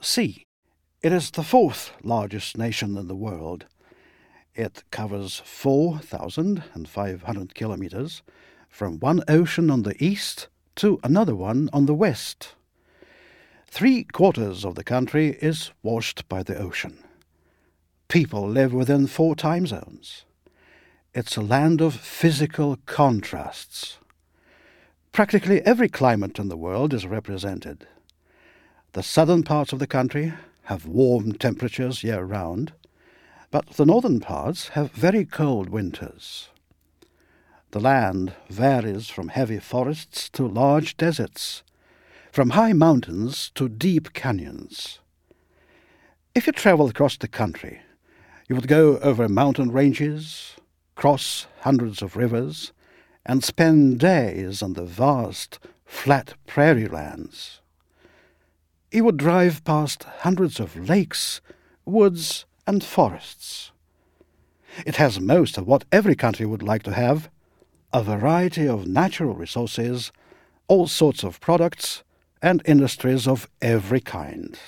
Sea. It is the fourth largest nation in the world. It covers 4,500 kilometers from one ocean on the east to another one on the west. Three quarters of the country is washed by the ocean. People live within four time zones. It's a land of physical contrasts. Practically every climate in the world is represented. The southern parts of the country have warm temperatures year round, but the northern parts have very cold winters. The land varies from heavy forests to large deserts, from high mountains to deep canyons. If you travel across the country, you would go over mountain ranges, cross hundreds of rivers, and spend days on the vast, flat prairie lands. He would drive past hundreds of lakes, woods, and forests. It has most of what every country would like to have a variety of natural resources, all sorts of products, and industries of every kind.